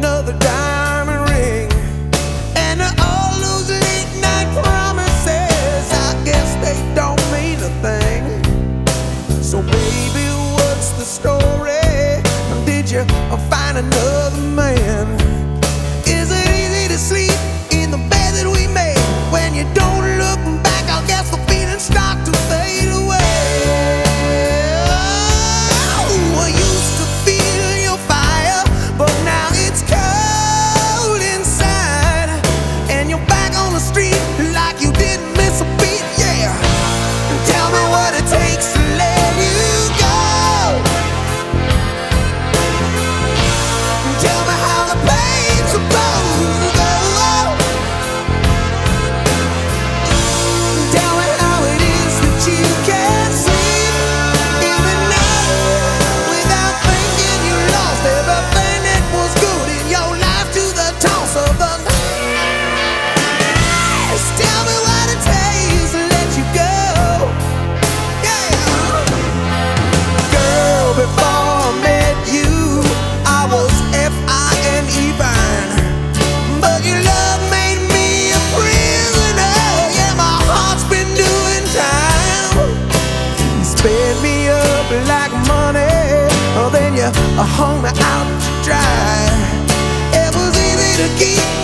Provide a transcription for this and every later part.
another diamond ring. And all those late night promises. I guess they don't mean a thing. So baby what's the story? Did you find another man? Is it easy to sleep? hung me out to dry. It was easy to keep.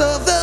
of the